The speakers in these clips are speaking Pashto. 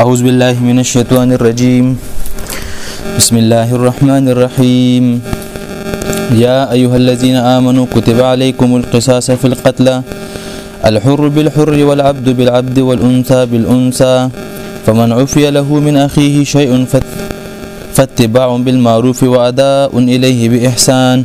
أعوذ بالله من الشيطان الرجيم بسم الله الرحمن الرحيم يا أيها الذين آمنوا كتب عليكم القصاص في القتلى الحر بالحر والعبد بالعبد والأنثى بالأنثى فمن عفي له من أخيه شيء فاتباع بالمعروف وأداء إليه بإحسان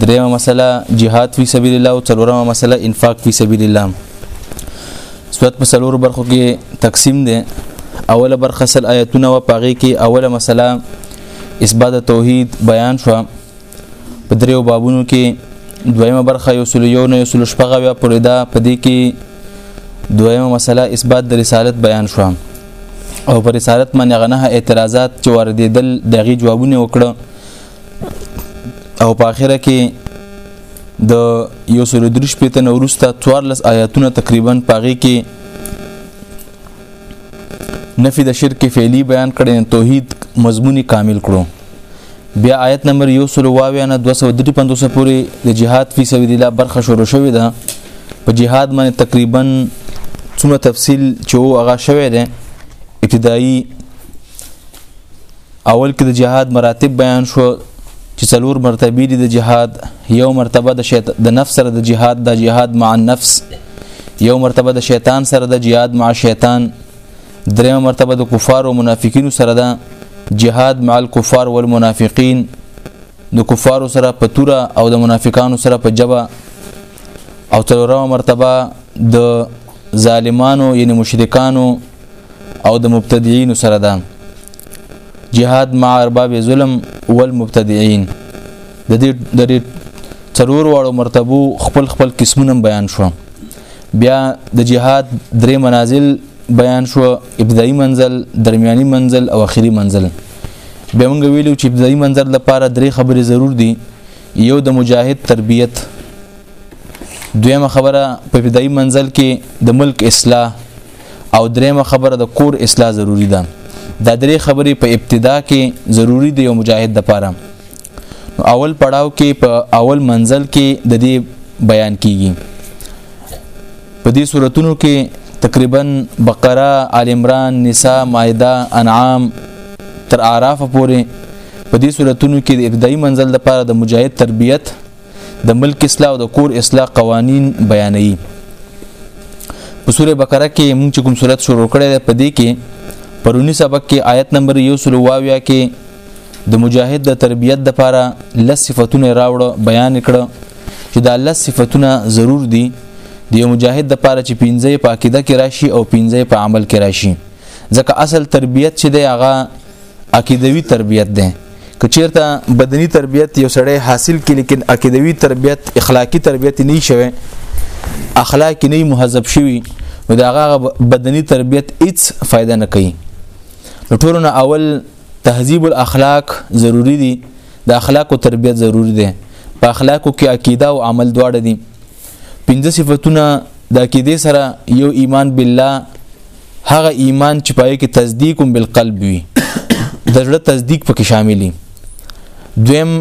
دریمه مسله جهاد فی سبیل الله او څلورمه مسله انفاق فی سبیل الله صورت په څلور برخو کې تقسیم ده اوله برخه سل آیتونه و پاغي کې اوله مسله اثبات توحید بیان شو په دریو بابونو کې دویمه برخه یو سل یو نه یو سل شپږه بیا پرې ده په دې کې دویمه مسله اثبات د رسالت بیان شو او پر رسالت باندې غنه اعتراضات چې واردېدل دغه جوابونه وکړه او په اخره کې د یو سل درش پته نورسته 14 آیاتونه تقریبا پاغي کې نفي د شرک فعلی بیان کړي توحید مضمونی کامل کړو بیا آیت نمبر یو سل واویا نه 235 پورې د جهاد فی سبیل الله برخه شروع شوې ده په جهاد باندې تقریبا څومره تفصیل چې هغه شوی دی ابتدایي اول کې د جهاد مراتب بیان شو چې څلور مرتبه دي د جهاد یو مرتبه د شیط... د نفس سره د جهاد د جهاد مع النفس یو مرتبه د شیطان سره د جهاد مع شیطان دریم مرتبه د کفار او منافقینو سره ده جهاد مع الكفار والمنافقین د کفارو سره په توره او د منافقانو سره په جبه او څلورمه مرتبه د ظالمانو یعنی مشرکانو او د مبتدعين سره ده جهاد مع ارباب ظلم والمبتدعين د دې د دې څلور واړو مرتبو خپل خپل قسمونه بیان شو بیا د جهاد درې منازل بیان شو ابتدایي منزل درمیاني منزل او اخري منزل به موږ ویلو چې ابتدایي منظر لپاره درې خبرې ضرور دي یو د مجاهد تربیت دویمه خبره په ابتدایي منزل کې د ملک اصلاح او دریمه خبره د کور اصلاح ضروری ده دا درې خبرې په ابتدا کې ضروری دی یو مجاهد د پاره اول پړاو کې په اول منزل کې د دې بیان کیږي په دې سوراتونو کې تقریبا بقره آل عمران نساء مائده انعام تر اعراف پورې په دې سوراتونو کې د ابتدایي منزل لپاره د مجاهد تربیت د ملک اصلاح او د کور اصلاح قوانین بیانوي په سوره بقره کې موږ کوم سورات شروع کړی په دې کې پرونی سبق کې آیت نمبر 1 سلواویا کې د مجاهد د تربیت د پاره لس صفاتونه راوړ بیان کړه چې دا لس صفاتونه ضرور دي د یو مجاهد د پاره چې پنځه په عقیده کې راشي او پنځه په عمل کې راشي ځکه اصل تربیت چې دی هغه عقیدوي تربیت دی که چیرته بدني تربیت یو سړی حاصل کړي لیکن عقیدوي تربیت اخلاقی تربیت نه شوی اخلاق نه مهذب شوی نو دا هغه بدني تربیت هیڅ فائدہ نه کوي نو ټولنه اول تهذیب الاخلاق ضروری دي د اخلاقو تربیت ضروری دی په اخلاقو کې عقیده او عمل دواړه دي پنځه صفاتونه د عقیده سره یو ایمان بالله هغه ایمان چې پای کې تصدیق بالقلب وي د زړه تصدیق پکې شاملي دویم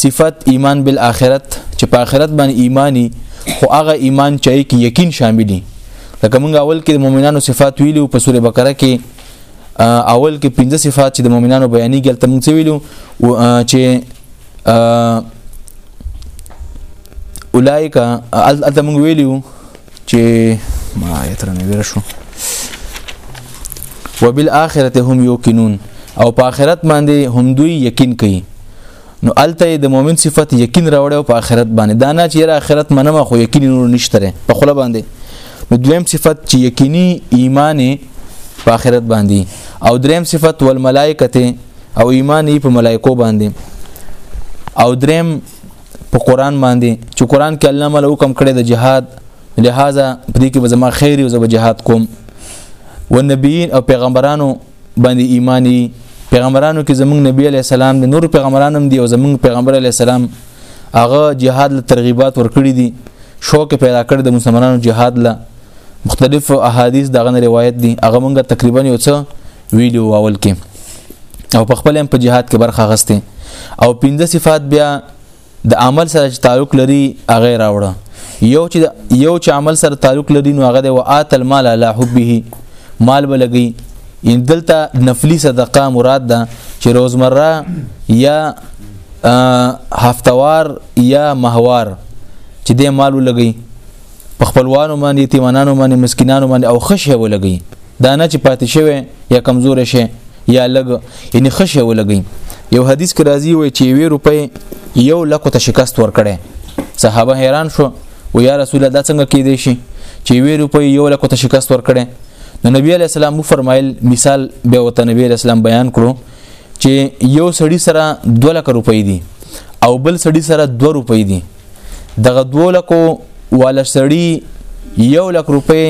صفت ایمان بالآخرت چې په آخرت باندې ایمانی خو هغه ایمان چې کې یقین شاملي لکه موږ اول کې د مؤمنانو صفات ویلو په سوره بقره کې اول کې پنځه صفات چې د مؤمنانو بیانېږي هلته موږ څه ویلو چې اولایکا هلته موږ ویلو چې ما یې تر نه ویل شو وبالآخرته هم یوقنون او په آخرت باندې هم دوی یقین کوي نو الته د مؤمن صفت یقین راوړی او په آخرت باندې دا نه چې یره آخرت منم خو یقین نور نشته په خله باندې نو دویم صفت چې یقیني ایمان په آخرت باندې او دریم صفت والملائکه او ایمان په ملائکو باندې او دریم په قران باندې چې قران کې الله مل حکم کړی د جهاد لہذا په دې کې به زما خیر او زما جهاد کوم ونبیین او پیغمبرانو باندې ایمان یې پیغمبرانو کې زمونږ نبی علی السلام د نور پیغمبرانم دی او زمونږ پیغمبر علی السلام هغه جهاد له ترغیبات ورکړي دي شوق پیدا کړ د مسلمانانو جهاد له مختلف احادیث دغه روایت دي هغه مونږه تقریبا یو څه ویډیو اول کې او په خپل هم په جهاد کې برخه غسته او پنځه صفات بیا د عمل سره چې تعلق لري هغه راوړه یو چې یو چې عمل سره تعلق لري نو هغه د وات المال علی حبه مال بلګي ان دلته نفلی صدقه مراد ده چې روزمره یا هفتوار یا ماهوار چې د مال ولګي په خپلوانو باندې یتیمانانو باندې مسکینانو باندې او خشه ولګي دا نه چې پاتې شوی یا کمزور شي یا لګ یعنی خشه ولګي یو حدیث کې راځي وي چې وی روپې یو لکو ته شکست ورکړي صحابه حیران شو و یا رسول الله دا څنګه کې دی شي چې وی روپې یو لکو ته شکست ورکړي نو نبی علی السلام فرمایل مثال به او ته نبی علی السلام بیان کړو چې یو سړی سره 2 لک روپۍ دي او بل سړی سره 2 روپۍ دي دغه دوه لکو والا سړی یو لک روپې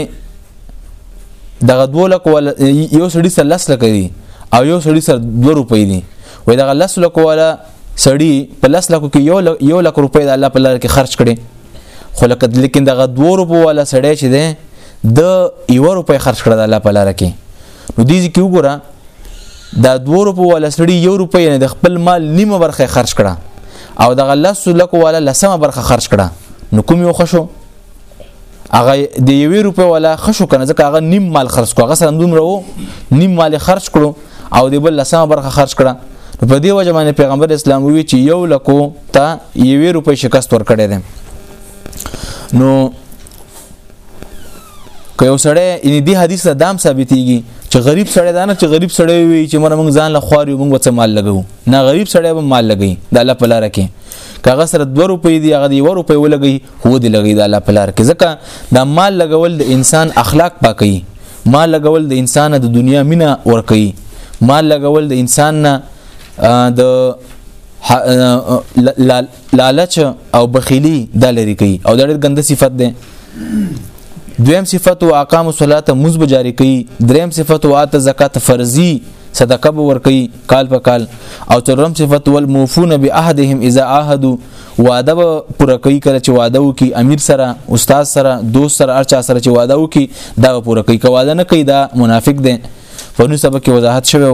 دغه دوه لکو والا یو سړی سره لس لکه دی او یو سړی سره دوه روپې دی وای دغه لس لکو والا سړی په لس لکو کې یو یو لک روپې د الله په لار کې خرج کړي خو لکه لیکن دغه دوه روپو والا سړی چې دی د یو روپې خرج کړه د الله په لار کې نو دې ځکه وګوره دا 2 روپو ولا سړی یو روپۍ نه د خپل مال نیمه برخه خرج کړه او دغه لس لکو ولا لسمه برخه خرج کړه نو کوم یو خشو هغه د یوې روپې ولا خشو کنه ځکه هغه نیم مال خرج کو هغه سره دومره وو نیم مال خرج کړو او د بل لسمه برخه خرج کړه په دې وجه باندې پیغمبر اسلام وی چې یو لکو ته یوې روپې شکست ورکړې ده نو که یو سړی ان دې حدیث ته دام ثابتېږي چې غریب سړی دا نه چې غریب سړی وي چې مونږ موږ ځان له خواري موږ وڅ مال لګو نه غریب سړی به مال لګي د الله په لار کې کاغه سره 2 روپۍ دی هغه دی 1 روپۍ ولګي هو دی لګي د الله په لار کې ځکه دا مال لګول د انسان اخلاق پاکي مال لګول د انسان د دنیا مینا ور کوي مال لګول د انسان نه د لالچ او بخیلی دا لري کوي او دا ډېر ګنده صفت ده دویم صفت او اقام الصلاه مز به جاری کوي دریم صفت او ات زکات فرضي صدقه به ور کوي کال په کال او ترم صفت ول موفون بعهدهم اذا عهدوا وعده به پوره کوي کله چې وعده وکي امیر سره استاد سره دوست سره ارچا سره چې وعده وکي دا به پوره کوي کواده نه کوي دا منافق دي په نو سبق کې وضاحت شوی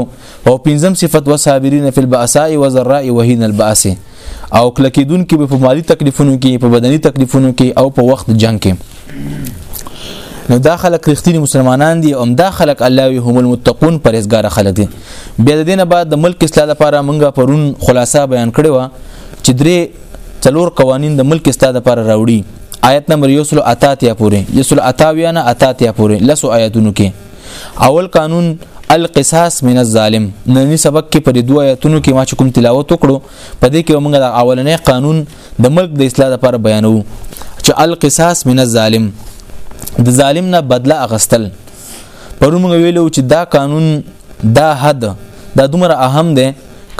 او پنځم صفت وصابرین فی الباساء وذراء وهین الباس او کلکیدون کې په مالی تکلیفونو کې په بدني تکلیفونو کې او په وخت جنگ کې نو دا خلک رښتینی مسلمانان دي او دا خلک الله وی هم المتقون پرهیزګار خلک دي بیا د دینه بعد د ملک اصلاح لپاره مونږه پرون خلاصه بیان کړې و چې درې څلور قوانین د ملک اصلاح لپاره راوړي آیت نمبر یوسل اتاتیا پورې یوسل اتاویا نه اتاتیا پورې لسو آیتونو کې اول قانون القصاص من الظالم ننی سبق کې په دې دوه آیتونو کې ما چې کوم تلاوت وکړو په دې کې موږ د اولنې قانون د ملک د اصلاح لپاره بیانو چې القصاص من الظالم د ظالم نه بدله اغستل پرون موږ ویلو چې دا قانون دا حد دا دومره اهم دی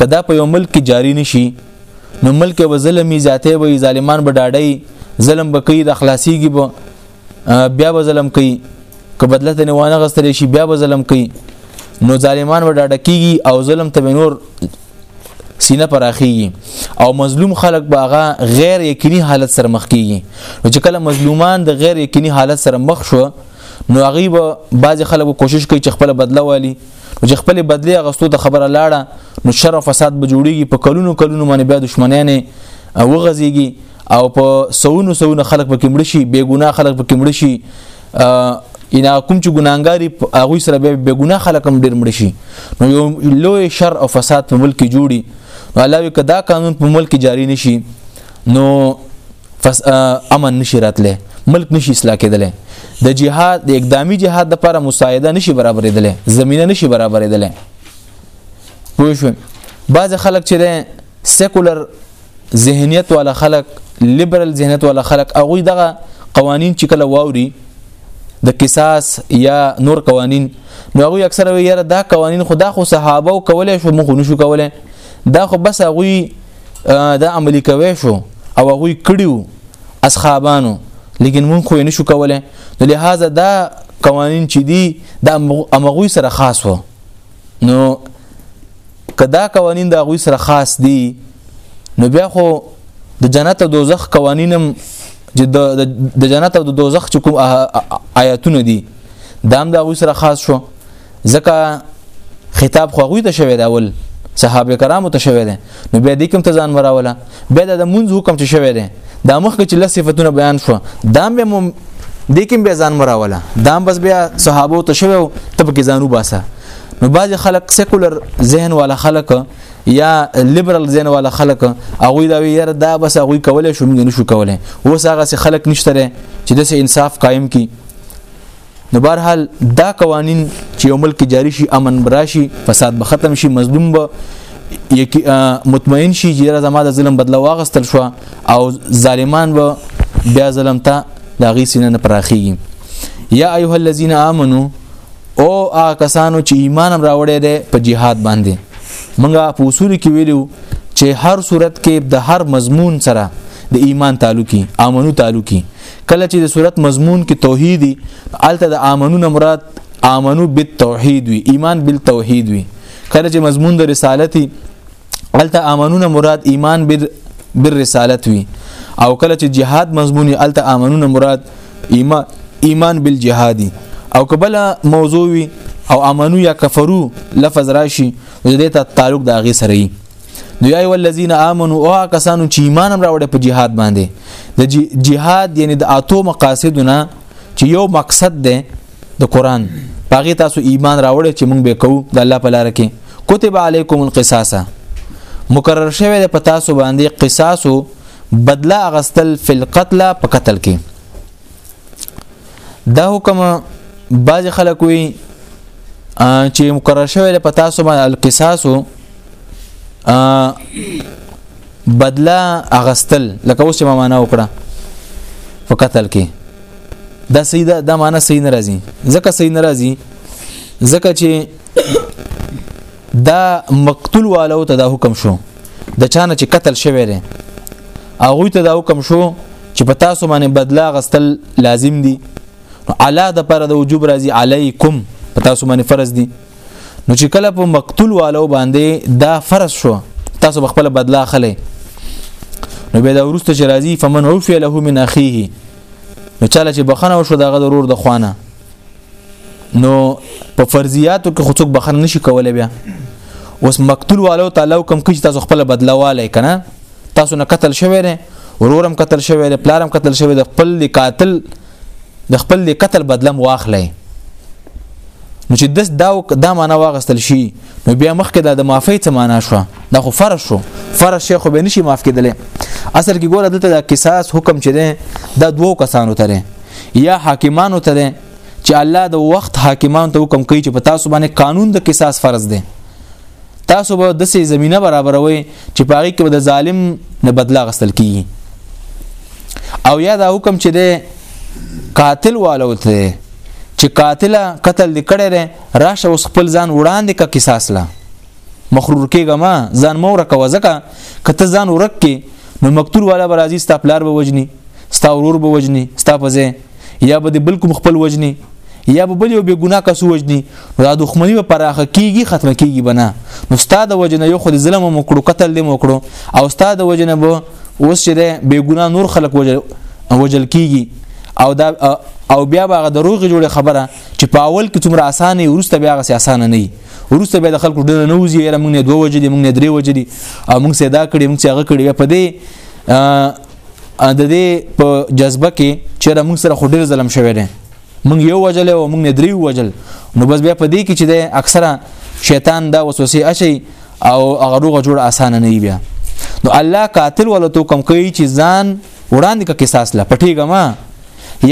کدا په یو ملک کې جاری نشي نو ملک به ظلمي زیاتې وي ظالمان به ډاډي ظلم به کوي د خلاصيږي به بیا به ظلم کوي که بدله ته نیوانه غستلی شي بیا به ظلم کوي نو ظالمان به ډاډه کیږي او ظلم ته نور سینه پراخیږي او مظلوم خلک باغه غیر یقیني حالت سره مخ کیږي نو چې کله مظلومان د غیر یقیني حالت سره مخ شو نو هغه به بعض خلکو کوشش کوي چې خپل بدله والی نو چې خپل بدله غستو ته خبره لاړه نو شر او فساد به جوړیږي په کلونو کلونو باندې بیا دښمنانه وغځيږي او په سونو سونو خلک پکې مړ شي بې ګناه خلک پکې مړ شي ان کوم چې ګناګاری هغه سره به بې ګناه خلک هم ډېر مړ شي نو یو لوی شر او فساد په ملک کې جوړي نو علاوه کدا قانون په ملک جاری نشي نو فس امن نشي راتله ملک نشي اصلاح کېدلی د جهاد د اقدامي جهاد لپاره مساعده نشي برابرېدلی زمينه نشي برابرېدلی پوه شو بعض خلک چې سیکولر ذهنیت والا خلک لیبرل ذهنیت والا خلک هغه دغه قوانین چې کله واوري د قصاص یا نور قوانین نو هغه اکثره وی یاره دا قوانین خدا خو صحابه او کولای شو مخ نشو کولای دا خو بس هغه دا عملی کوي شو او هغه کړیو اصحابانو لیکن مونږ خو نشو کولای نو لہذا دا قوانین چې دي دا امغوی سره خاص وو نو کدا قوانین د غوي سره خاص دي نو بیا خو د جنت او دوزخ قوانینم چې د جنت او د دوزخ چې کوم آیاتونه دي دام د غوي سره خاص شو ځکه خطاب خو غوي ته شوی دا ول صحابه کرامو ته شوی دی نو بیا دې کوم ته ځان وراوله بیا د منځ حکم چې شوی دی دا مخکې چې لس صفاتونه بیان شو دا به مم دې کوم بیا ځان وراوله دا بس بیا صحابه ته شوی او تب کې ځانو باسه نو بعض خلک سیکولر ذهن والا خلک یا لیبرال ذهن والا خلک هغه دا ویره دا بس هغه کولای شو موږ نشو کولای اوس هغه خلک نشته چې د انصاف قائم کی نو بهرحال دا قوانین چې یو ملک جاری شي امن براشي فساد به ختم شي مظلوم به یکی مطمئن شي چې را زما د ظلم بدله واغستل شو او ظالمان به بیا ظلم ته د غي سینه نه پراخي یا ایه الذین آمنو او آ کسانو چې ایمان هم راوړی دی په جهاد باندې منګه په اصول کې ویلو چې هر صورت کې د هر مضمون سره د ایمان تعلقي امنو تعلقي کله چې د صورت مضمون کې توحیدی الته د امنون مراد امنو بالتوحید وی ایمان بالتوحید وی کله چې مضمون د رسالتی الته امنون مراد ایمان بر بالرسالت وی او کله چې جهاد مضمون الته امنون مراد ایمان ایمان بالجهادی او کبله موضوع وی او امنو یا کفرو لفظ راشي د دې ته تعلق د هغه سره نو یا ولذین امنو او کسانو چې ایمان هم راوړي په jihad باندې د jihad یعنی د اتو مقاصدونه چې یو مقصد ده د قران پاغه تاسو ایمان راوړي چې موږ به کوو د الله په لار کې کتب علیکم القصاص مقرر شوی د پتاسو باندې قصاصو بدلا اغستل فل قتل په قتل کې دا حکم بعض خلک وي چې مقرر شوی له پتا سو باندې القصاص بدلا اغستل لکه اوس ما معنا وکړه په قتل کې دا صحیح ده دا معنا صحیح ناراضي ځکه صحیح ناراضي ځکه چې دا مقتول والو ته دا حکم شو د چانه چې قتل شوی دی هغه ته دا حکم شو چې په تاسو باندې بدلا غستل لازم دي علا د پر د وجوب راځي علیکم په تاسو باندې فرض دي نو چې کله په مقتول والو باندې دا فرض شو تاسو خپل بدلا خلې نو به دا ورسته چې راځي فمن عفي له من اخيه نو چاله چې بخنه وشو دغه ضرور د خوانه نو په فرضیاتو کې خو څوک بخنه نشي کولای بیا اوس مقتول والو تعالی کوم کې تاسو خپل بدلواله کنه تاسو نه قتل شوی دی ورورم قتل شوی دی پلارم قتل شوی دی خپل دی قاتل د خپل دی قتل بدلم واخلئ نو چې دس دا دا معنا واغستل شي نو بیا مخکې د معافی څه معنا شو دا خو فرض شو فرض شي خو به نشي معاف کېدلی اصل کې ګوره دلته د قصاص حکم چې دی دا دوو کسانو ته دی یا حاکمانو ته ده چې الله د وخت حاکمانو ته حکم کوي چې په تاسو باندې قانون د قصاص فرض دی تاسو به د سې زمينه برابروي چې پاري کې به د ظالم نه بدلا غستل کیږي او یا دا حکم چې ده قاتل والو ته چې قاتل قتل دکړه راشه اوس خپل ځان وړاندې کا قصاص لا مخرور کېږه ما ځان مو ورکوه ځکه که ته ځان ورک کې نو مقتول والا به راځي ستا پلار به وجني ستا ورور به وجني ستا په ځای یا به د بل کوم خپل وجني یا به بل یو بې ګناه کس وجني نو دا دښمني به پراخه کېږي ختمه کېږي به نه نو ستا د وجنه یو خو د ظلم مو کړو قتل دې مو کړو او ستا د وجنه به اوس چې بې ګناه نور خلک وجل وجل کېږي او دا او بیا به دروغ جوړه خبره چې په اول کې څومره اسانه ورسته بیا غسه اسانه نه ورسته به د خلکو ډیر نه وځي یاره موږ نه دوه وجې دي موږ نه درې وجې دي او موږ سه دا کړی موږ سه هغه کړی په دې د دې په جذبه کې چې موږ سره خو ډیر ظلم شوی دی موږ یو وجل او موږ نه درې وجل نو بس بیا په دې کې چې د اکثره شیطان دا وسوسه اشي او هغه روغه جوړ اسانه نه بیا نو الله قاتل ولته کم کوي چې ځان وړاندې کا قصاص لا پټیګه ما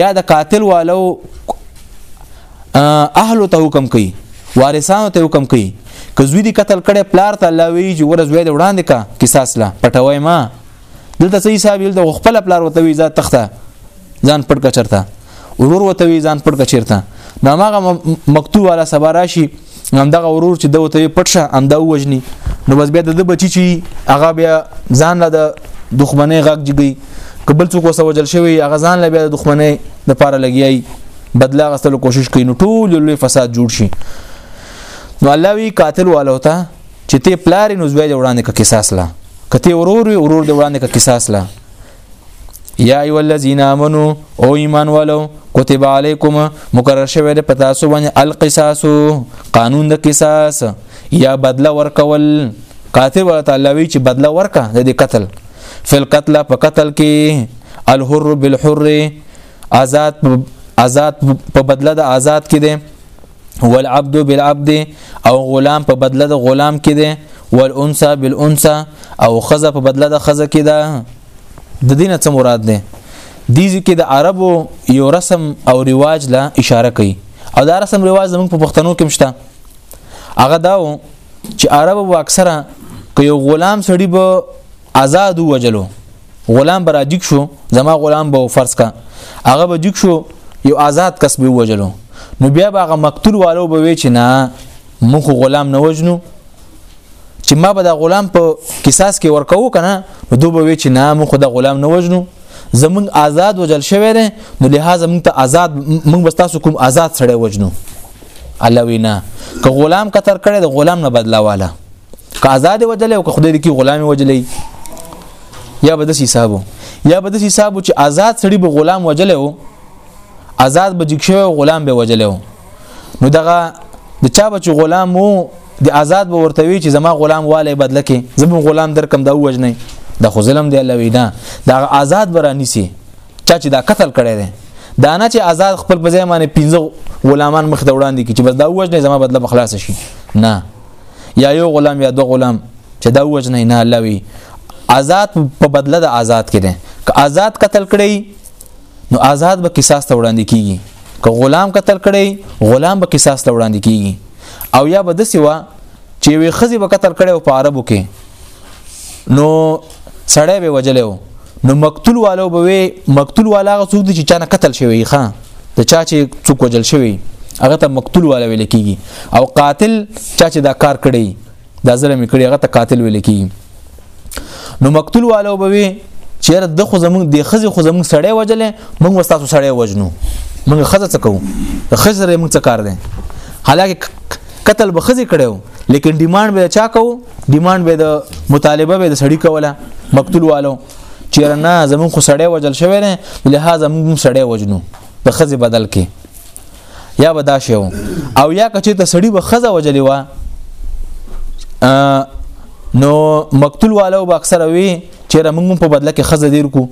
یا د قاتل والو اهل ته حکم کوي وارثانو ته حکم کوي که زوی دی قتل کړي پلار ته الله وی چې ورځ وې د وړاندې کا قصاص لا پټوي ما دلته صحیح صاحب دلته خپل پلار وته وی ځات تخته ځان پټ کچرته ورور وته وی ځان پټ کچرته نو هغه مکتوب والا سبا راشي هم دغه ورور چې دوی ته پټ شه هم دا وجني نو بس بیا د بچی چې هغه بیا ځان له د دښمنۍ غږ جګي کبل څوک وسه وجل شوی هغه ځان له بیا د دښمنۍ د پاره لګیایي بدلا غستلو کوشش کوي نو ټول لوی فساد جوړ شي نو الله وی قاتل والو ته چې ته پلار نو زوی وړاندې کا قصاص لا کته ورور ورور د وړاندې کا قصاص لا یا ایو الذین آمنو او ایمان والو کتب علیکم مقرر شوی د پتا سو باندې القصاص قانون د قصاص یا بدله ورکول قاتل ولا تعالی وی چې بدله ورکا د دې قتل فل قتل په قتل کې الحر بالحر آزاد آزاد په بدله د آزاد کې ده والعبد بالعبد او غلام په بدله د غلام کې دی والانثى بالانثى او خزه په بدله د خزه کې ده د دینه څه مراد ده دي چې د عربو یو رسم او رواج لا اشاره کوي او دا رسم رواج زموږ په پښتنو کې مشته هغه داو چې عربو اکثره که یو غلام سړی به آزاد وجلو غلام برا دیک شو زما غلام به فرض کا هغه به دیک شو یو آزاد کس به وجلو نو بیا به هغه مقتول والو به وی چې نه مخ غلام نه وجنو چې ما به دا غلام په قصاص کې ورکو کنه نو دوی به وی چې نه مخ دا غلام نه وجنو زمون آزاد وجل شوی دی نو لهدا مونږ ته آزاد مونږ بس تاسو کوم آزاد سړی وجنو الله وینا که غلام قطر کړي د غلام نه بدلاواله که آزاد وجلې او که خدای دې کې غلام وجلې یا به د حسابو یا به د حسابو چې آزاد سړی به غلام وجلې وو آزاد به جکشه غلام به وجلې وو نو دغه د چا بچ غلام وو د آزاد به ورته وی چې زما غلام والي بدل کې زمو غلام در کم دا وجنه د خو ظلم دی الله وینا دا آزاد برانی سي چا چې دا قتل کړي دي دا نه چې آزاد خپل په ځای باندې 15 غلامان مخ ته وړاندې کی چې بس دا وجنه زما بدله بخلاص شي نه یا یو غلام یا دو غلام چې دا وجنه نه الله وی آزاد په بدله د آزاد کړي که آزاد قتل کړي نو آزاد به قصاص ته وړاندې کیږي که غلام قتل کړي غلام به قصاص ته وړاندې کیږي او یا به د سیوا چې وی خزي به قتل کړي او په عربو کې نو سړی به وجلو نو مقتول والو به وي مقتول والا غو څوک دي چې چانه قتل شوی ښا د چا چې څوک وجل شوی هغه ته مقتول والا ویل کیږي او قاتل چا چې دا کار کړی دا ظلم کړی هغه ته قاتل ویل کیږي نو مقتول والو به وي چیرې د خو زمون د خزي خو زمون سړی وجلې موږ وستاسو سړی وجنو موږ خزه څه کوو خزه موږ څه کار دی حالکه قتل به خزي کړو لیکن ډیماند به چا کو ډیماند به د مطالبه به د سړی کوله مقتول والو چیر نه زمون خو سړی وجل شوی نه لہذا موږ سړی وجنو د خزي بدل کې یا به دا شیو او یا کچې ته سړی به خزه وجلی و نو مقتول والو به اکثر وي چې موږ په بدله کې خزه دیر کو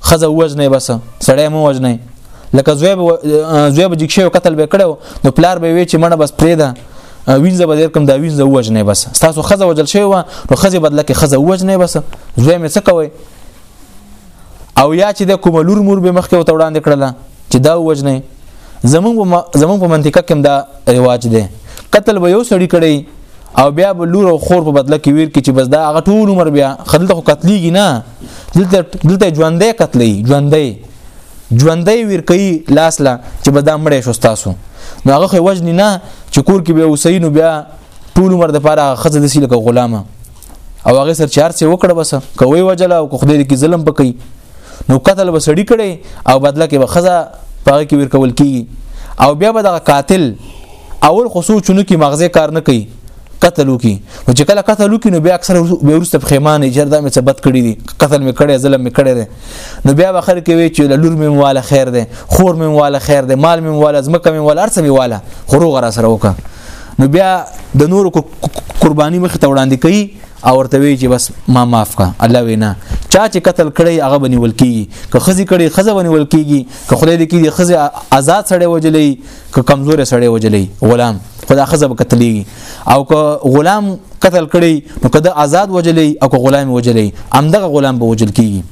خزه وجنه بس سړی مو وجنه لکه زوی زوی بجک شو قتل به کړو نو پلار به وی چې مړه بس پرې ده وینځه به درکم دا وینځه وجنه بس تاسو خزه وجل شوی و نو خزه بدله کې خزه وجنه بس زوی مې څه کوي او یا چې د کوم لور مور به مخکې وته وړاندې کړله چې دا وجنه زمونږ زمونږ په منطقه کې دا رواج دی قتل به یو سړی کړی او بیا به لور او خور په بدله کې ویر کې چې بس دا هغه ټول عمر بیا خدلته خو قتلېږي نه دلته دلته ژوندې قتلې ژوندې ژوندې ویر کوي لاس لا چې بس دا مړې شو تاسو نو هغه خو وجنی نه چې کور کې به اوسې نو بیا ټول عمر د پاره خزه د سیلکه غلامه او هغه سر چار څه وکړه بس کوي وجله او خدای دې کې ظلم پکې نو قتل به سړی کړي او بدله کې به خزه پاره کې ور کول کیږي او بیا به د قاتل اول خو سوچونه کې مغزه کار نه کوي قتل وکي نو چې کله قتل وکي نو بیا اکثر به ورسته پخېمانه چې دا مې څه بد کړی دي قتل مې کړی ظلم مې کړی دی نو بیا بخر کې وی چې لور مې والا خیر دی خور مې والا خیر دی مال مې والا زمکه مې والا ارڅ مې والا خورو غرا سره وکا نو بیا د نور قرباني مخ ته وړاندې کوي او ورته وی چې بس ما معاف کا الله وینا چا چې قتل کړي هغه بنول کیږي که خزي کړي خزه بنول کیږي که خدای دې کیږي خزه آزاد سړی وجلې که کمزور سړی وجلی غلام خدا خزب قتلېږي او که غلام قتل کړي نو کده آزاد وجلی او که غلام وجلی همدغه غلام به وجل کیږي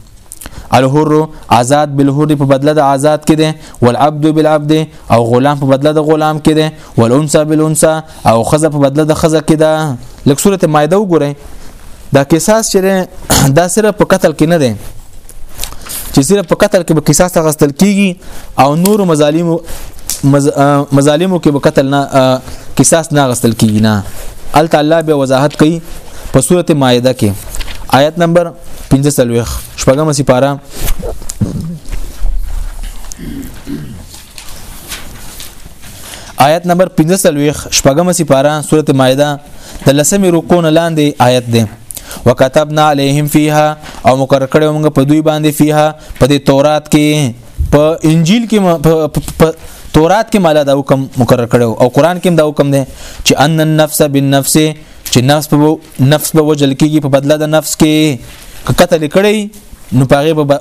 الحر آزاد بالحر په بدله د آزاد کې دي والعبد بالعبد او غلام په بدله د غلام کې دي والانثى بالانثى او خزه په بدله د خزه کې دا لکه سورته مائده وګورئ دا قصاص چې دا صرف په قتل کې نه دی چې صرف په قتل کې به قصاص تغستل کیږي او نور مظالم مز... مظالمو کې به قتل نه قصاص نه غستل کیږي نه ال تعالی به وضاحت کوي په سورته مائده کې آیت نمبر 15 سلوخ شپږم سپاره آیت نمبر 45 شپږم سپاره سورته مائده د لسمې رکو نه لاندې آیت دی وکتبنا علیهم فیها او مقرر کړو موږ په دوی باندې فیها په دې تورات کې په انجیل کې تورات کې مالا دا حکم مقرر کړو او قران کې دا حکم دی چې ان النفس بالنفس چې نفس په نفس په وجل کېږي په بدله د نفس کې قتل کړي نو پاره به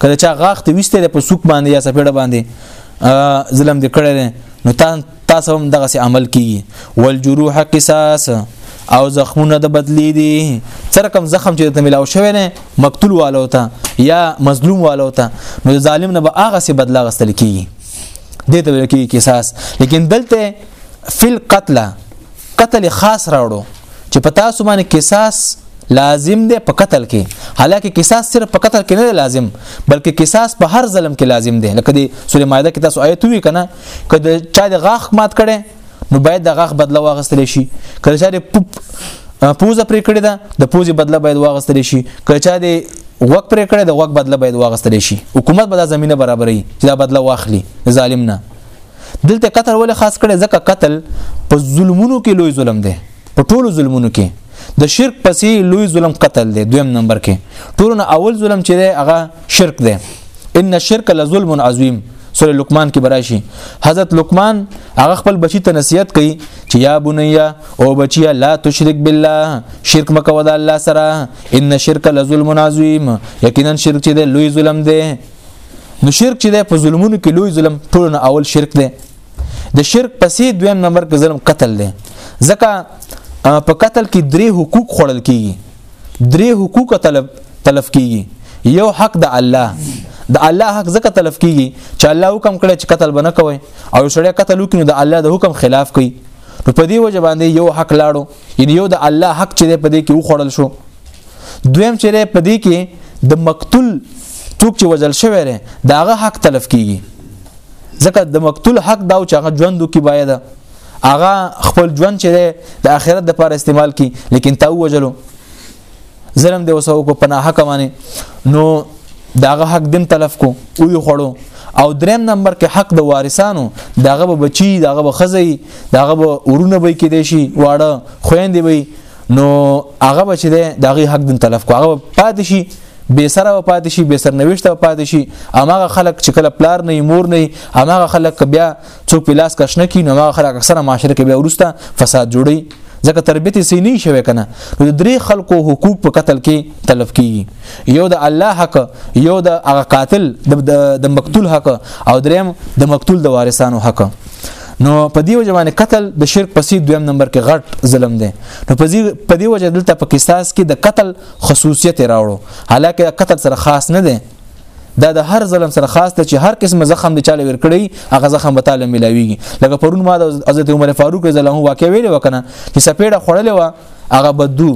کله چې غاخ ته وسته په سوق باندې یا سپېړه باندې ظلم دې کړی دی نو تاسو هم دغه سي عمل کیږي والجروح قصاص او زخمونه د بدلی دي سره کم زخم چې ته ملاو شوی نه مقتول والو ته یا مظلوم والو ته نو ظالم نه به هغه سي بدلا غستل کیږي دې ته ویل کیږي قصاص لیکن دلته فل قتل قتل خاص راوړو چې په تاسو باندې قصاص لازم دی په قتل کې حالکه قصاص صرف په قتل کې نه لازم بلکې قصاص په هر ظلم کې لازم دی لکه د سوره مائده کې تاسو آیت وی کنه کله چا د غاخ مات کړي نو باید د غاخ بدله واغستل شي کله چا د پوپ پوزه پرې کړی دا د پوزې بدله باید واغستل شي کله چا د غوږ پرې کړی د غوږ بدله باید واغستل شي حکومت به دا زمينه برابرې چې دا بدله واخلي ظالم نه دلته قتل ولې خاص کړي ځکه قتل په ظلمونو کې لوی ظلم دی په ټولو ظلمونو کې د شرک پسې لوی ظلم قتل دی دویم نمبر کې ټولو نه اول ظلم چې دی هغه شرک دی ان الشرک لظلم عظیم سوره لقمان کې براشي حضرت لقمان هغه خپل بچی ته نصیحت کوي چې یا بنیا او بچیا لا تشرک بالله شرک مکو د الله سره ان شرک لظلم عظیم یقینا شرک چې د لوی ظلم دی نو شرک چې ده په ظلمونو کې لوی ظلم ټول نه اول شرک ده د شرک پسې دویم نمبر کې ظلم قتل ده ځکه په قتل کې درې حقوق خوړل کیږي درې حقوق طلب تلف کیږي یو حق د الله د الله حق ځکه تلف کیږي چې الله حکم کړی چې قتل بنه کوي او سړی قتل وکړي د الله د حکم خلاف کوي نو په دې وجه باندې یو حق لاړو یعنی یو د الله حق چې په دې کې وخوړل شو دویم چې ده په دې کې د مقتول څوک چې وزل شوی دی د هغه حق تلف کیږي ځکه د مقتول حق دا چې هغه ژوندو کې باید هغه خپل ژوند چې دی د آخرت د لپاره استعمال کی لیکن تا وجلو ظلم دی وسو کو پناه حق معنی نو داغه حق دیم تلف کو او یو خړو او دریم نمبر کې حق د وارثانو داغه بچی داغه خزی داغه ورونه به کې دیشي واړه خويندې به نو هغه بچ دی د هغه حق دن تلف کو هغه پاتې شي به سره و پاتې شي به سرنويشت و پاتې شي اماغه خلک چې کله پلار نه مور نه اماغه خلک بیا څوک پلاس کښنه کی نو هغه خلک اکثره معاشره کې بیا ورسته فساد جوړي ځکه تربیت سي نه شوی کنه نو درې خلکو حقوق په قتل کې تلف کیږي یو د الله حق یو د هغه قاتل د مقتول حق او دریم د مقتول د وارثانو حق نو په دی وجه باندې قتل د شرک پسې دویم نمبر کې غټ ظلم دی نو په دی وجه دلته په قصاص کې د قتل خصوصیت راوړو حالکه قتل سره خاص نه دی دا د هر ظلم سره خاص دی چې هر قسم زخم د چاله ور کړی هغه زخم به تعالی ملاویږي لکه پرون ما د حضرت عمر فاروق رضی الله عنه واقع ویل وکنه چې سپېړه خړلې و هغه بدو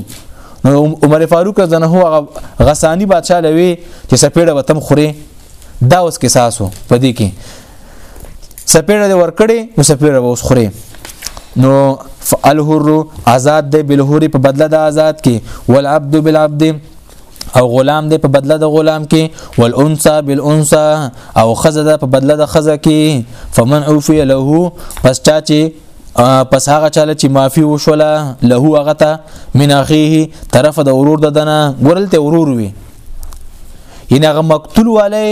نو عمر فاروق رضی الله عنه غسانی بادشاہ لوي چې سپېړه وتم خوري دا اوس قصاصو پدې کې سپېړه دې ورکړي نو سپېړه به اوس خوري نو الحر آزاد دی بالحر په بدله د آزاد کې والعبد بالعبد او غلام دی په بدله د غلام کې والانثى بالانثى او خزه ده په بدله د خزه کې فمن عفي له پس چا چې پس هغه چاله چې معافي وشوله له هغه ته من اخيه طرف د ورور د دنه ورلته ورور وي یعنی هغه مقتول والے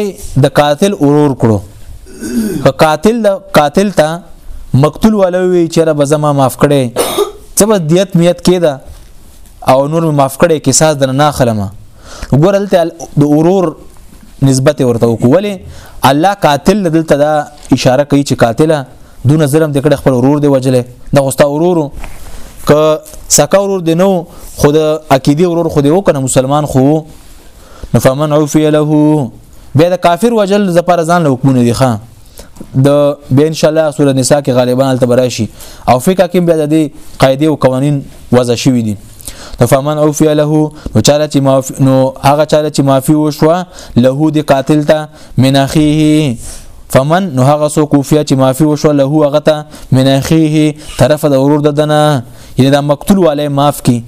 د قاتل اورور کړو که قاتل د قاتل ته مقتول والے وی چې را بزما معاف کړي څه بس دیت میت کېده او نور معاف کړي قصاص در نه خلمه وګورلته د اورور نسبت ورته وکولې الله قاتل دلته دا اشاره کوي چې قاتله دونه ظلم دې کړ خپل ورور دی وجلې دا غوستا ورورو ک سکا ورور دی نو خود عقیده ورور خو دی وکنه مسلمان خو نو فمن عفی له بیا د کافر وجل زپر ځان له حکمونه دی خان د به ان شاء الله سوره نساء کې غالبا التبراشي او فقہ کې بیا د دې قاعده او قوانين وضع شوي دي نو فمن اوفی له نو چاله چې معافی نو هغه چاله چې معافی وشوه له دې قاتل ته من اخیه فمن نو هغه سو کوفیا چې معافي وشو له هغه ته من اخیه طرف د ورور د دنه یی دا مقتول والے معاف کی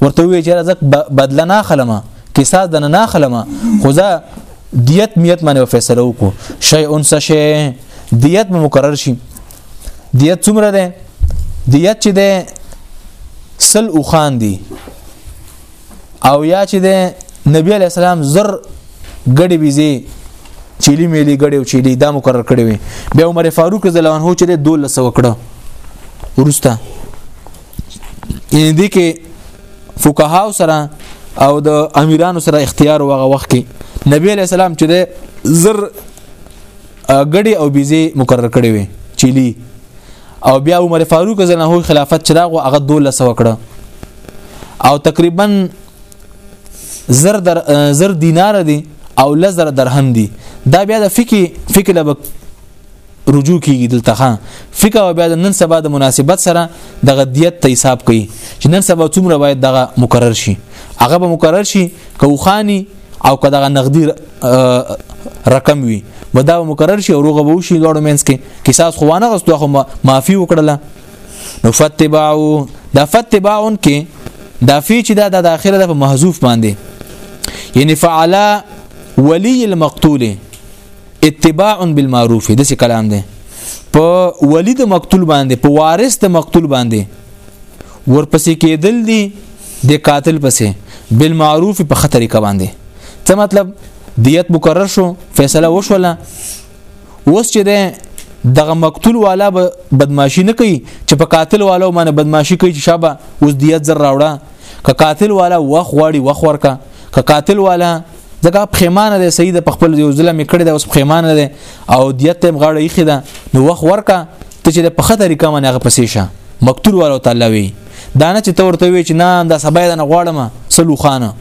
ورته وی چې رزق بدل نه خلمه قصاص د نه خلمه خو ځا دیت میت باندې فیصله وکړو شی انس شی دیت به مقرر شي دیت څومره ده دیت چې ده سل او خان دی او یا چې د نبی علی السلام زر ګډي بيزي چيلي ميلي ګډي او چيلي دا مقرر کړی وي بیا عمر فاروق رضی الله عنه چې د 1200 وکړه ورسته ان دي کې فقها سره او د امیرانو سره اختیار وغه وخت کې نبی علی السلام چې د زر ګډي او بيزي مقرر کړی وي چيلي او بیا عمر فاروق زنه هو خلافت چراغ او هغه 1200 وکړه او تقریبا زر در زر دینار دي او لزر درهم دي دا بیا د فقې فقې لبک رجوع کیږي دلته ها فقہ او بیا د نن سبا د مناسبت سره د غدیت ته حساب کوي چې نن سبا څومره باید دغه مقرر شي هغه به مقرر شي کوخانی او که دغه نقدي رقم وي ودا مقرر شي او روغه وو شي دوړو مینس کې قصاص خو نه غستو خو معافي وکړله نو فتباو دا فتباون کې دا فی چې دا د اخره د محذوف باندې یعنی فعلا ولی المقتول اتباع بالمعروف د څه کلام دی په ولی د مقتول باندې په وارث د مقتول باندې ورپسې کېدل دي د قاتل پسې بالمعروف په خطرې کا باندې څه مطلب دیت مقرر شو فیصله وشوله اوس چې ده دغه مقتول والا به بدمعشي نه کوي چې په قاتل والا باندې بدمعشي کوي چې شابه اوس دیت زر راوړه که قاتل والا وخ غواړي وخ ورکا که قاتل والا ځکه پخېمانه دی سید په خپل یو ظلم کړی دا اوس پخېمانه دی او دیت ته غاړه یې خېدا نو وخت ورکا ته چې په خطر طریقه باندې هغه پسې شه مقتول والو تعالی وی دا نه چې تور ته وی چې نه دا سبا نه غواړم سلو خانه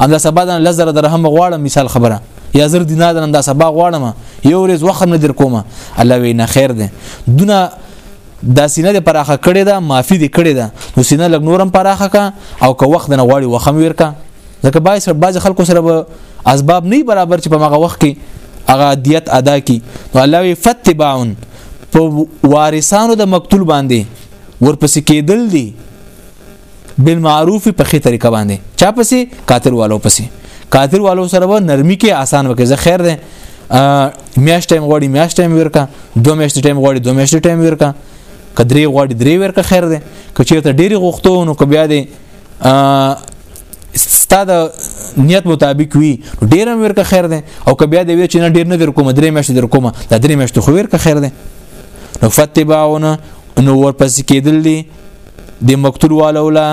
ام دا سبا نه لزر درهم غواړم مثال خبره یا زر دینار نن دا سبا غواړم یو ورځ وخت نه در کوم الله وی نه خیر ده دونه دا سینه د پراخه کړي ده معافي دي کړي ده نو سینه لګ نورم پراخه کا او که وخت نه غواړي وخم ورکا ځکه بای سره باز خلکو سره به اسباب نه برابر چې په مغه وخت کې هغه دیت ادا کی نو الله وی فتباون په وارثانو د مقتول باندې ورپسې کېدل دي بالمعروف په خې طریقه باندې چا پسې قاتل والو پسې قاتل والو سره به نرمي کې آسان وکړي زه خیر ده میاش ټایم غوړي میاش ټایم ورکا دو میاش ټایم غوړي دو میاش ټایم ورکا کدرې غوړي درې ورکا خیر ده که چیرته ډېری غوښتو نو که بیا دې ستا د نیت مطابق وي ډیر هم ورکه خیر ده او که بیا د وی چې نه ډیر نه در کوم درې میاشتې در کوم دا درې میاشتې خو ورکه خیر ده نو فتباونه نو ورپسې کېدل دي د مقتول والو لا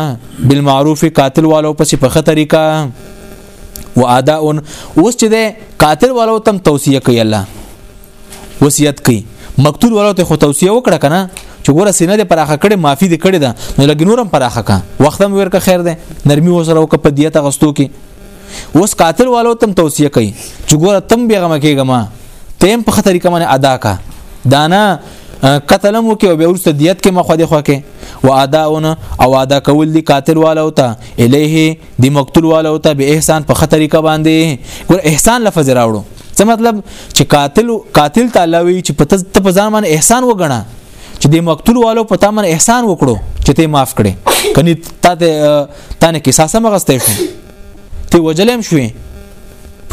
بالمعروف قاتل والو پسې په خه طریقه و اداء اوس چې د قاتل والو تم توصيه کوي الله وصیت کوي مقتول ورته خو توصیه وکړه کنه چې ګوره سینه دې پراخه کړي معافي دې کړي ده نو لګ نورم پراخه کا وخت هم ورکه خیر ده نرمي وسره وک په دیت غستو کې اوس قاتل والو تم توصیه کوي چې ګوره تم بیغمه کېګه ما تیم په خطرې کمنه ادا کا دانا قتلم وکي او به ورسته دیت کې مخه دی خو کې و اداونه او ادا کول دي قاتل والو ته الیه دی مقتول والو ته به احسان په خطرې کا باندې ګور احسان لفظ راوړو څه مطلب چې قاتل قاتل تعالی وی چې په ته په ځان باندې احسان وګڼه چې د مقتول والو په تامن احسان وکړو چې ته معاف کړي کني تا ته تا نه قصاص مغستې شو ته وجلم شوې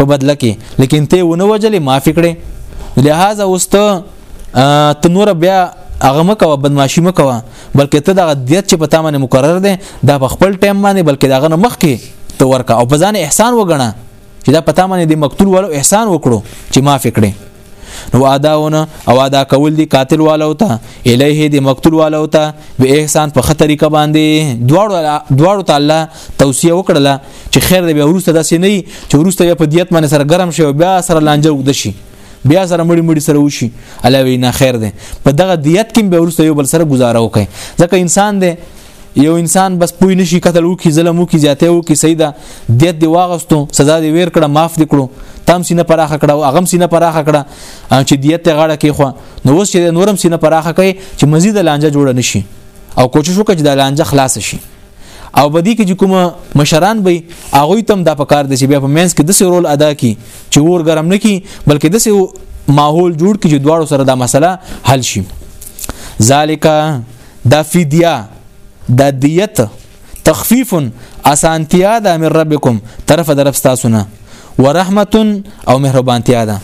په بدله کې لیکن ته ونه وجلې معاف کړي لہذا اوس ته تنور بیا هغه مکو بدمعشی مکو بلکې ته دغه دیت چې په تا باندې مقرر دی دا په خپل ټایم باندې بلکې دغه نه مخکې ته ورکا او په ځان احسان وګڼه چې دا په تا باندې د مقتول والو احسان وکړو چې معاف کړي نو اداونه او ادا کول دي قاتل والو ته الیه دي مقتول والو ته به احسان په خطرې ک باندې دواړو دواړو تعالی توصيه وکړه چې خیر دې به ورسته داسې نه چې ورسته په دیت باندې سره ګرم شي او بیا سره لانجه وګد شي بیا سره مړی مړی سره وشي الله وی نه خیر ده په دغه دیت کې به ورسته یو بل سره گزاره وکړي ځکه انسان ده یو انسان بس پوی نشي قتل وکي ظلم وکي زیاته وکي سیدا دیت دی واغستو سزا دی ویر کړه معاف دی کړو تام سینه پراخه کړه او اغم سینه پراخه کړه چې دیت غاړه کې خو نو اوس چې نورم سینه پراخه کوي چې مزید لانجه جوړ نشي او کوشش وکړي چې د لانجه خلاص شي او بدی کې چې کوم مشران به هغه تم دا پکار دي چې بیا په مینس کې د سه رول ادا کی چې ور ګرم نه کی بلکې د سه ماحول جوړ کی چې دواړو سره دا مسله حل شي ذالک دا فدیه دا دیت تخفیف اسانتیا د امر ربکم طرف درف تاسو نه ورحمت او مهربانتیا ده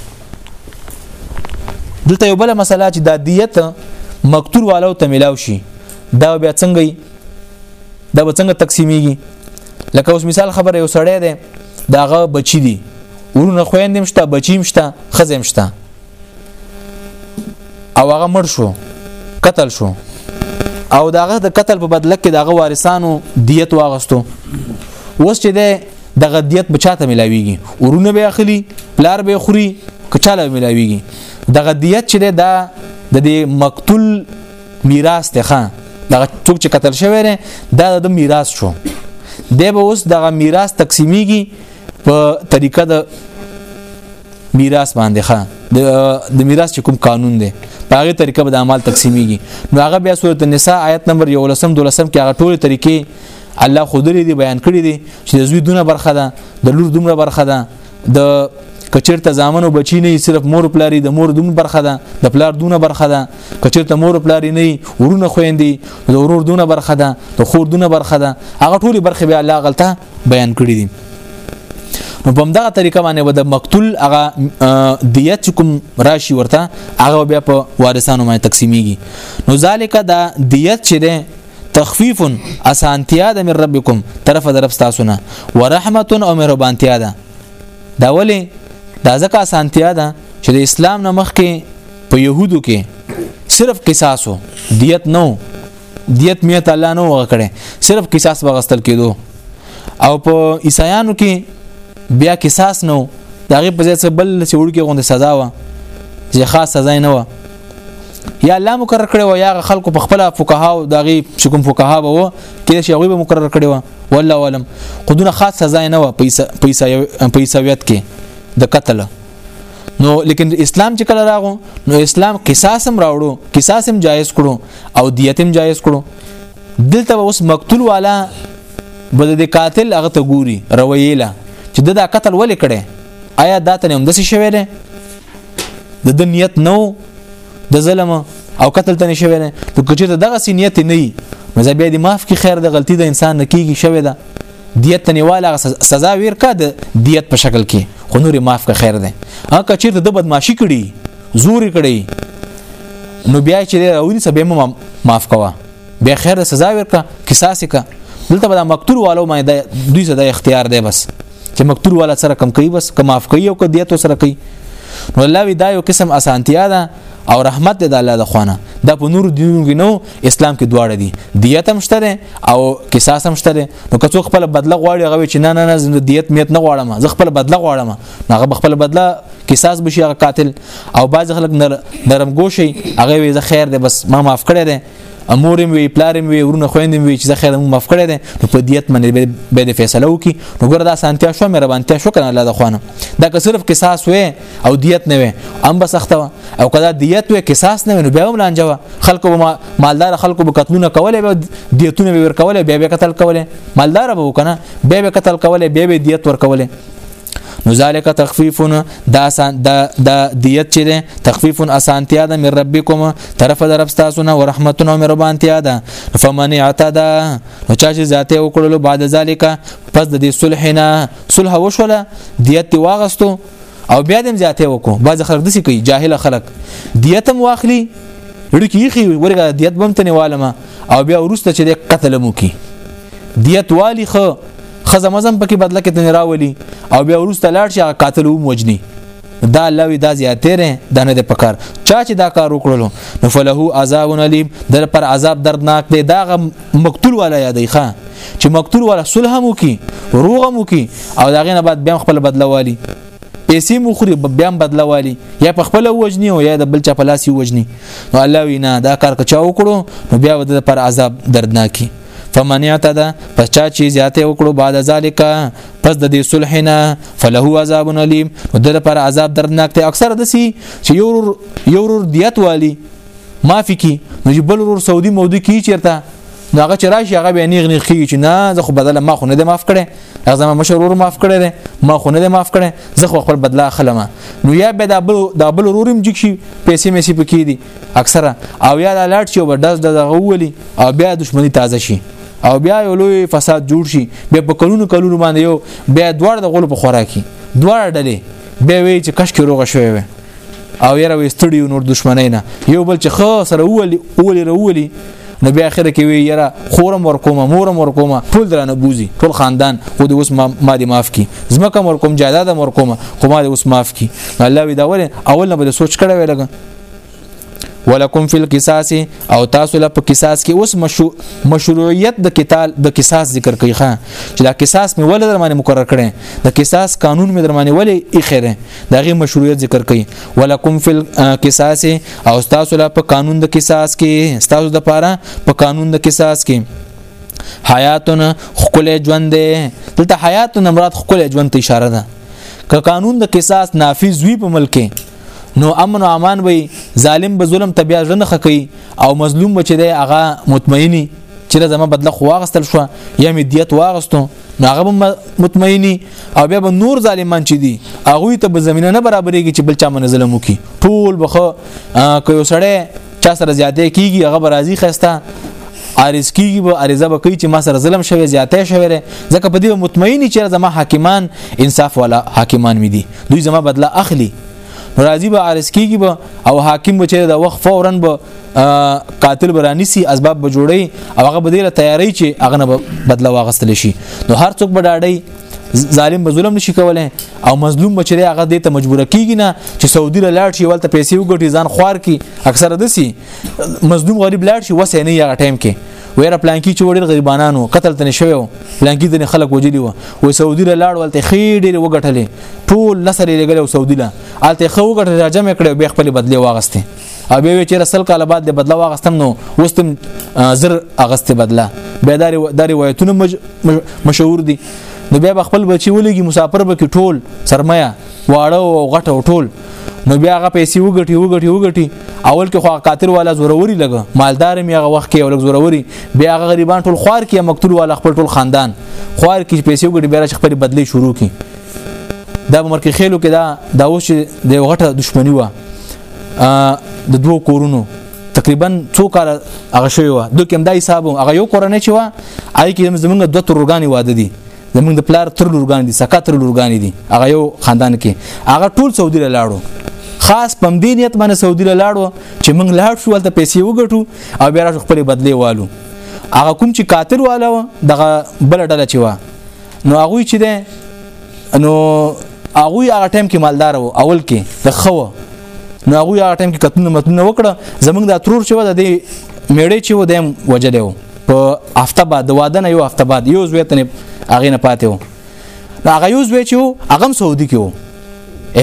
دلته یو بل مسله چې دا دیت مقتول والو ته ملاو شي دا بیا څنګه دا به څنګه تقسیمیږي لکه اوس مثال خبره یو سړی دی داغه بچی دی ورونه خويندم شته بچیم شته خزم شته او هغه مړ شو قتل شو او داغه د قتل په بدله کې داغه وارثانو دیت واغستو اوس چې ده دغه دیت بچاته ملاویږي ورونه به اخلي پلار به خوري کچاله ملاویږي دغه دیت چې ده د مقتول میراث ته خان دغه څوک چې قتل شوی دی دا د میراث شو دی به اوس دغه میراث تقسیمیږي په طریقه د میراث باندې ښه د میراث چې کوم قانون دی په هغه طریقه به د اعمال تقسیمیږي نو هغه بیا سورۃ النساء آیت نمبر 11 12 کې هغه ټول طریقې الله خودري دی بیان کړی دی چې د زوی دونه برخه ده د لور دومره برخه ده د کچیرته ځامن او بچی نه صرف مور پلاری د مور دون برخه ده د پلار دونه برخه ده کچیرته مور پلاری نه ورونه خويندې د ورور دونه برخه ده د خور دونه برخه ده هغه ټولي برخه به الله غلطه بیان کړی دي نو په دغه طریقه باندې به د مقتول هغه دیت کوم راشي ورته هغه بیا په وارثانو باندې تقسیمیږي نو ذالک دا دیت چې ده تخفیف اسانتیا ده من ربکم طرف در رب تاسو نه ورحمت او مهربانتیا ده دا ولی دا ځکه اسانتیا ده چې د اسلام نه مخکې په يهودو کې صرف قصاصو دیت نو دیت میت الله نو وکړي صرف قصاص بغستل کېدو او په عیسایانو کې بیا قصاص نو دغه په ځای څه بل چې وړو کې غونډه سزا و چې خاص سزا نه و یا الله مقرر کړي و یا خلکو په خپل فقها او دغه چې کوم فقها به و کله چې هغه به مقرر کړي و والله علم قدونه خاص سزا نه و پیسې پیسې پیسویت کې د قتل نو لیکن اسلام چې کله راغو نو اسلام قصاص هم راوړو قصاص هم جایز کړو او دیت هم جایز کړو دلته اوس مقتول والا بده د قاتل هغه ته ګوري رویله چې د دا قتل ولې کړي آیا دا ته هم د څه شوی دی د د نیت نو د ظلم او قتل ته نشوي نه نو کچې ته دغه سنیت نه وي مزه بیا د معاف کی خیر د غلطي د انسان نه کیږي شوی ده دیت ته نیواله سزا ویر کا د دیت په شکل کې خو نور معاف کا خیر ده ها کچې ته د بدمعشي کړي زوري کړي نو بیا چې راوړي سبه معاف کوا به خیر د سزا ورکا قصاص کا دلته به مقتول والو باندې دوی زده اختیار دی بس چې مقتول والا سره کم کوي بس کم معاف کوي او که دیت سره کوي نو الله وی دا یو قسم اسانتیا ده او رحمت دی د الله د خوانه دا په نور دینونو کې نو اسلام کې دواړه دي دیت هم شته او قصاص هم شته نو که څوک خپل بدله غواړي هغه چې نه نه نه زه دیت میت نه غواړم زه خپل بدله غواړم هغه خپل بدله قصاص بشي هغه قاتل او باز خلک نرم ګوشي هغه وی زه خیر دی بس ما معاف کړی دی امور مې وی پلار مې وی ورونه خويندې مې وی چې زخه مو مف کړی دي نو په دیت باندې به د فیصله وکي نو ګره دا سانتیا شو مې روانتیا شو کنه الله د خوانه دا که صرف قصاص وې او دیت نه وې ام بس اخته او کدا دیت وې قصاص نه وې نو بیا هم لانجو خلکو به مالدار خلکو به قتلونه کولې به دیتونه به ور کولې بیا به قتل کولې مالدار به وکنه بیا به قتل کولې بیا به دیت ور کولې نو ذالک تخفیفون دا د د دیت چې ده تخفیفون اسانتیا ده من ربکم طرف در رب تاسو نه ورحمتون او مهربانتیا ده فمن اعتدا نو چا چې ذاته وکړلو بعد ذالک پس د دې صلح نه صلح وشوله دیت واغستو او بیا دې ذاته وکړو بعض خلک دسی کوي جاهل خلک دیتم واخلي لړکی خي ورګه دیت بم تنه والما او بیا ورسته چې قتل مو کی دیت والی خو خزه مزم پکې بدله کې تنه راولي او بیا ورسته لاړ شي قاتل وو موجني دا لوي دا زیاتې نه دا نه د پکار چا چې دا کار وکړلو نو فله عذاب الیم در پر عذاب دردناک دی دا غ مقتول ولا یادې ښا چې مقتول ولا صلح مو کی روغ مو کی او دا غینه بعد بیا خپل بدله والی پیسې مخري بیا بدله والی یا په خپل وجنی او یا د بل چا په لاس وجنی نو الله وینا دا کار کچا وکړو نو بیا د پر عذاب دردناکي فمن اعتدى پس چا چې زیاته وکړو بعد ذالک پس د دې صلح نه فله عذاب الیم نو دل پر عذاب دردناک ته اکثر دسی چې یو یو دیت والی معافی کی نو بل ور سعودي مودي کی چیرته نو هغه چې راشي هغه به نیغ نیغ کیږي چې نه زه خو بدله ما خو نه د معاف کړي هغه زما مشرور معاف کړي دي ما خو نه د معاف کړي زه خو خپل بدله خلمه نو یا به د بل د بل رورم جګ شي پیسې مې سي پکې دي اکثره او یا د لاټ چې وب دز دغه ولي او بیا دښمنی تازه شي او بیا یو لوی فساد جوړ شي بیا په کلونو کلونو باندې یو بیا دوړ د غول په خوراکي دوړ ډلې بیا وی چې کش کې روغ شوی وي او یره وستړي نور دښمنای نه یو بل چې خو سره ولي ولي رولي نو بیا اخر کې وی یره خورم ورکوم مورم ورکوم ټول درنه بوزي ټول خاندان خو د اوس ما دي معاف کی زمکه ورکوم جایداد ورکوم خو ما دي اوس معاف کی الله وی دا ول اول نه به سوچ کړه وی لګ ولکم فی القصاص او تاسو له په قصاص کې اوس مشروع مشروعیت د قتال د قصاص ذکر کوي ښا چې دا قصاص مې ولې در باندې مقرر کړي د قصاص قانون مې در باندې ولې اخره دا غي مشروعیت ذکر کوي ولکم فی القصاص او تاسو له په قانون د قصاص کې تاسو د پاره په قانون د قصاص کې حیاتونه خپل ژوند دی دلته حیاتونه مراد خپل ژوند ته اشاره ده که قانون د قصاص نافذ وي په ملک کې نو امن او امان وي ظالم به ظلم ته بیا ژنه خکې او مظلوم به چې دی هغه مطمئني چې زما بدله خو واغستل شو یا مې دیت واغستو نو هغه به مطمئني او بیا به نور ظالمان چې دي هغه ته به زمينه نه برابرېږي چې بل چا من ظلم وکي ټول بخو که یو سړی چا سره زیاتې کیږي هغه به راضي خسته عارض کیږي به عارضه به کوي چې ما سره ظلم شوی زیاتې شوی ځکه په دې مطمئني چې زما حاکمان انصاف والا حاکمان مې دي دوی زما بدله اخلي راضی به عارض کیږي به او حاکم به چیرې د وخت فورا به قاتل برانی سي اسباب به جوړي او هغه بدله تیاری چې هغه نه بدله واغستل شي نو هر څوک به ډاډي ظالم به ظلم نشي کولای او مظلوم بچره هغه دې ته مجبور کیږي نه چې سعودي له لاړ شي ولته پیسې وګټي ځان خوار کی اکثره دسی مظلوم غریب لاړ شي وسه نه یغه ټایم کې ویره پلانکی چې وړل غریبانو قتل تنه شوی و پلانکی د خلک وجلی و و سعودي له لاړ ولته خې ډېر وګټلې ټول نسل یې لګل سعودي له الته خو وګټل راجم کړي به خپل بدلی واغسته او به چې رسل کاله بعد د بدلا واغستم نو وستم زر اغسته بدلا به دار د روایتونو مج... مشهور دي نو بیا خپل بچي ولګي مسافر به کې ټول سرمایه واړه او غټه ټول نو بیا هغه پیسې وګټي وګټي وګټي اول کې خو قاتل والا زوروري لګ مالدار می هغه وخت کې ولګ زوروري بیا هغه غریبان ټول خوار کې مقتول والا خپل ټول خاندان خوار کې پیسې وګټي بیا خپل بدلی شروع کی دا عمر کې خېلو کې دا دا اوس چې د غټه دښمنی و د دوو کورونو تقریبا څو کال هغه شوی و دوی کوم دا حساب هغه یو کورنۍ چې و آی کې زمونږ دوه ترورګانی واده دي زمونږ د پلار تر لورګان دي سکه تر لورګان دي هغه یو خاندان کې هغه ټول سعودي له لاړو خاص پم دې نیت باندې سعودي له لاړو چې موږ لاړ شو ولته پیسې وګټو او بیا خپل بدلې والو هغه کوم چې کاتر والا و دغه بل ډله چې و نو هغه چې ده نو هغه هغه ټیم کې مالدار و اول کې د خو نو هغه هغه ټیم کې کتنه متنه وکړه زمونږ د ترور چې و د میړې چې و د وجلې و په هفته بعد د واده نه یو هفته بعد یو زوی ته هغه نه پاتې وو دا هغه یو زوی چې وو هغه سعودي کې وو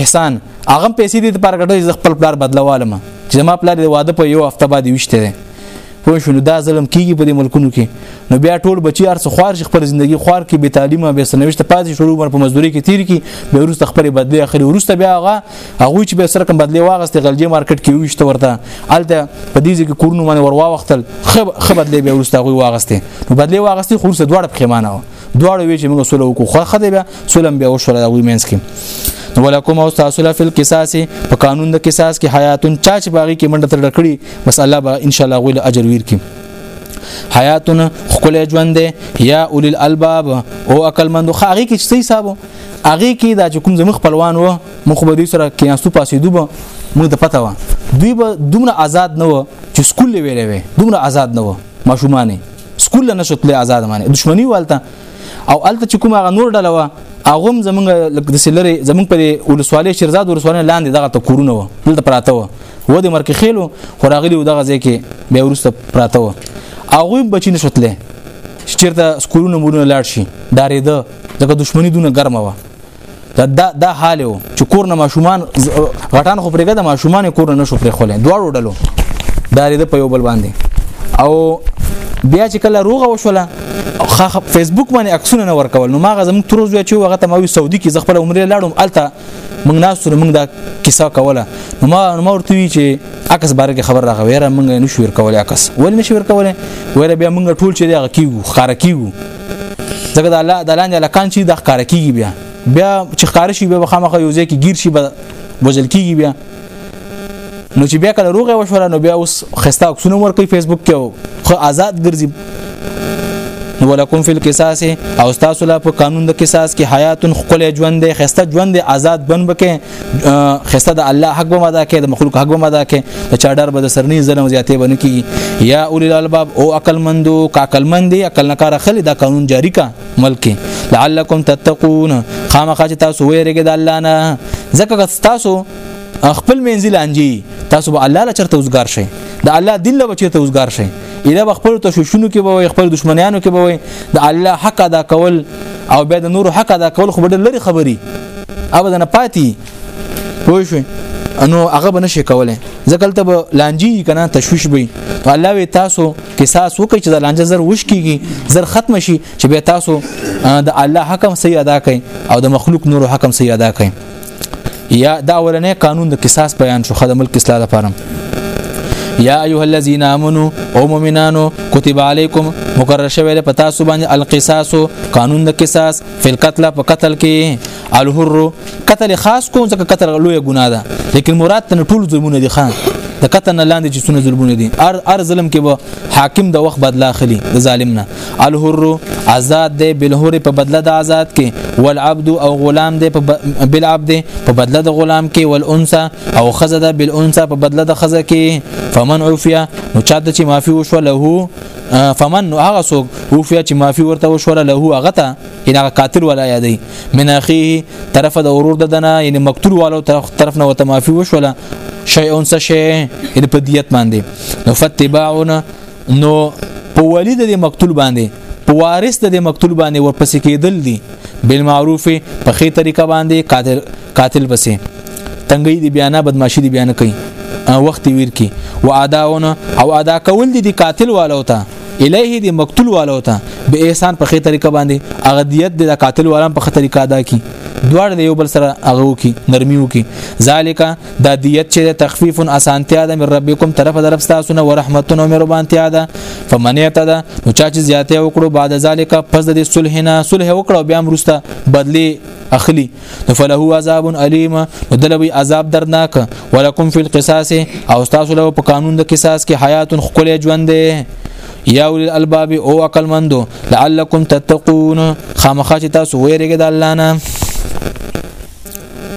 احسان هغه پیسې دې پر کټو ز خپل پلار بدلوالم چې ما پلار د واده په یو هفته بعد وشته دي پوه شو دا ظلم کیږي په دې ملکونو کې نو بیا ټول بچی ارس خوار شي خپل ژوندۍ خوار کې به تعلیمه به سنويشت پاتې شروع بر په مزدوري کې تیر کی به ورسته خپل بدلی اخلي ورسته بیا هغه هغه چې به سره کوم بدلی واغسته غلجی مارکیټ کې ویشت ورته الته په دې ځکه کورونه باندې وروا وختل خب خب بدلی به ورسته غوي واغسته نو بدلی واغسته خور سره دواړه پخمانه دواړه وی چې موږ سولو کو خو خدای به سولم به وشول غوي مینس کې نو ولکم او تاسو له فل قصاص په قانون د قصاص کې حیاتون چا چې باغی کې منډه تر کړی بس الله به ان شاء الله غوله اجر ویر کی حیاتون خپل ژوند دی یا اول الالباب او عقل مند خاغي کې چې حساب هغه کې دا چې کوم زموږ خپلوان وو مخ به دوی سره کیناستو پاسېدو به موږ د پته و دوی به دومره آزاد نه و چې سکول ویلې وي دومره آزاد نه و ماشومانه سکول نه شتلې آزاد معنی دښمنی والته او الته چې کوم هغه نور ډله و هغه زمونږ د سلری زمونږ په ولسوالۍ شیرزاد ولسوالۍ لاندې دغه تکورونه و دلته پراته و و د مرکه خېلو خو راغلی و دغه ځای کې بیا ورسته پراته و هغه بچی نشوتله چیرته سکولونه مورونه لاړ شي ډارېده ځکه دښمنی دونه ګرمه و دا دا, دا حال و چې کور نه ماشومان غټان خو پرېګه د ماشومان کور نه شو پرې خولې دواړو ډلو دا لري په یو بل باندې او بیا چې کله روغه وشوله خاخ فیسبوک باندې عکسونه نه ورکول نو ما غزم تر وځو چې هغه ته مې سعودي کې خپل عمره لاړم الته موږ ناس سره موږ دا کیسه کوله نو ما نو ورته وی چې عکس باره کې خبر راغی ویره موږ نشو ور کولای عکس ول نشو ور کولای ویره بیا موږ ټول چې دا کیو خار کیو ځکه د الله د لاندې الکان چې د ښکار کیږي بیا بیا چې ښکار شي بیا خامخ یو ځای کې گیر شي وزل کیږي بیا نو چې بیا کله روغه وشوره نو بیا اوس خستا عکسونه ورکوي فیسبوک کې خو آزاد ګرځي نو ولکم فی القصاص او تاسو لا په قانون د قصاص کې حیات خپل ژوند دی خسته ژوند دی آزاد بن بکې خسته د الله حق به مدا کې د مخلوق حق به مدا کې د چا ډار به د سرنی ظلم زیاتې بنه کی یا اولی الالباب او عقل مندو کا عقل مندي عقل نکاره خلی دا قانون جاری کا ملک لعلکم تتقون خامخا چې تاسو ویریږئ د الله نه ځکه تاسو خپل منزل انجي تاسو به الله لچرته وزګار شئ د الله دین له بچی ته وزګار شئ اله به خپل تشوشونو کې به خپل دشمنانو کې به د الله حق ادا کول او به د نور حق ادا کول خو ډېر لري خبري اوبه نه پاتې پوه شو نو هغه به نشي کولای ځکه ته به لانجی کنه تشويش وي الله وي تاسو کې ساس وکړي چې د لانجه زر وش کیږي زر ختم شي چې به تاسو د الله حکم سي ادا کړي او د مخلوق نور حکم سي ادا کړي یا دا ولنې قانون د قصاص بیان شو خدای ملک اصلاح لپاره یا ایها الذین آمنو او مؤمنانو کتب علیکم مقرر شوی له پتا سو باندې القصاص قانون د قصاص فی القتل په قتل کې الحر قتل خاص کوم ځکه قتل لوی ګناه ده لیکن مراد تن ټول ظلمونه دي خان د قتل نه لاندې چې څونه ظلمونه دي ار ار ظلم کې به حاکم د وخت بدلا خلی د ظالم نه الحر آزاد دی بالحر په بدله د آزاد کې والعبد او غلام دی په بالعبد په بدله د غلام کې والانثى او خزه ده بالانثى په بدله د خزه کې فمن عفیا نو چاته چې معافي وشو له فمن نو هغه څوک وفیا چې معافي ورته وشوله له هغه ته ان هغه قاتل ولا یادې من اخیه طرف د ورور د دنه یعنی مقتول والو طرف نه وته معافي وشوله شی اون څه شی یعنی په دیت باندې نو فتباعنا نو په ولید د مقتول باندې په وارث د مقتول باندې ورپسې کېدل دي بالمعروف په خې طریقه باندې قاتل قاتل پسې تنګي دی بیانه بدمعشي دی بیانه کوي وخت ویر کی و اداونه او ادا کول دي قاتل والو ته الیه دی مقتول والو ته به احسان په خې طریقه باندې هغه دیت د قاتل والام په خې طریقه ادا کی دوړ د یو بل سره هغه کی نرمیو کی ذالک دا دیت چې تخفیف اسانتیا ده من ربکم طرف درف تاسو نه ورحمتون او مهربانتیا ده فمن یتدا نو چا چې زیاته وکړو بعد ذالک پس د صلح نه صلح وکړو بیا مرسته بدلی اخلي نو فله عذاب الیم ودلوی عذاب درناک ولکم فی القصاص او تاسو له په قانون د قصاص کې حیات خپل ژوند دی یا اول الالباب او عقل مندو لعلکم تتقون خامخا چې تاسو ویریږئ د الله نه